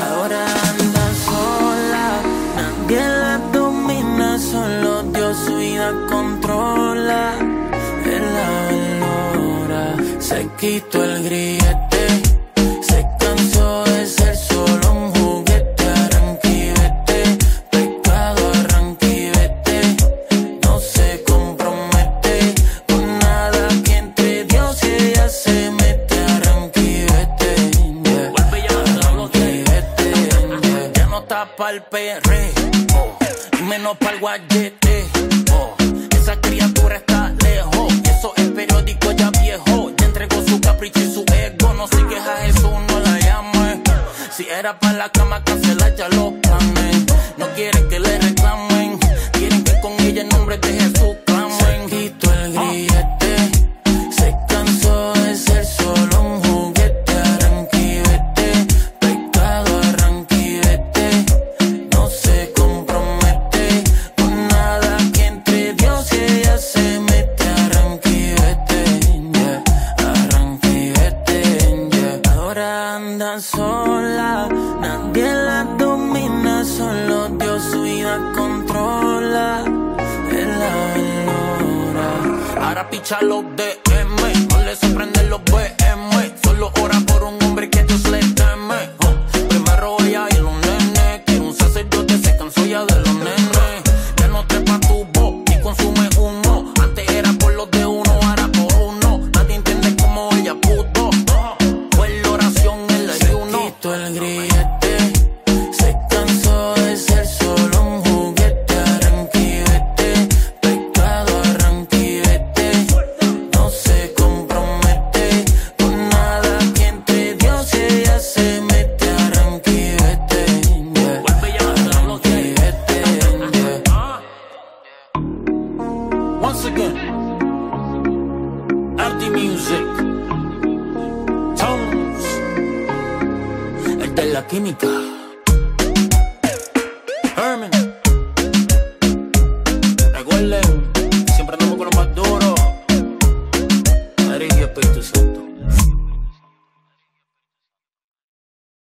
Ahora anda sola, nadie la domina, solo Dios su vida controla. Él la valora, se quitó el grillete. nota pa'l perreo y menos pa'l guayete. Esa criatura está lejos, eso es periódico ya viejo. Ya entregó su capricho y su ego, no se queja, Jesús no la llame. Si era pa' la cama, cancela ya los planes. No quieren que le reclamen, quieren que con ella en nombre de Jesús sola, nadie la domina, solo Dios su vida controla. Él la valora. Ahora picha los DM, no le sorprende. nigga. Anti music. Tones. Esta es la química. Herman. Recuerden, siempre andamos con los más duros. Madrid y Espíritu Santo.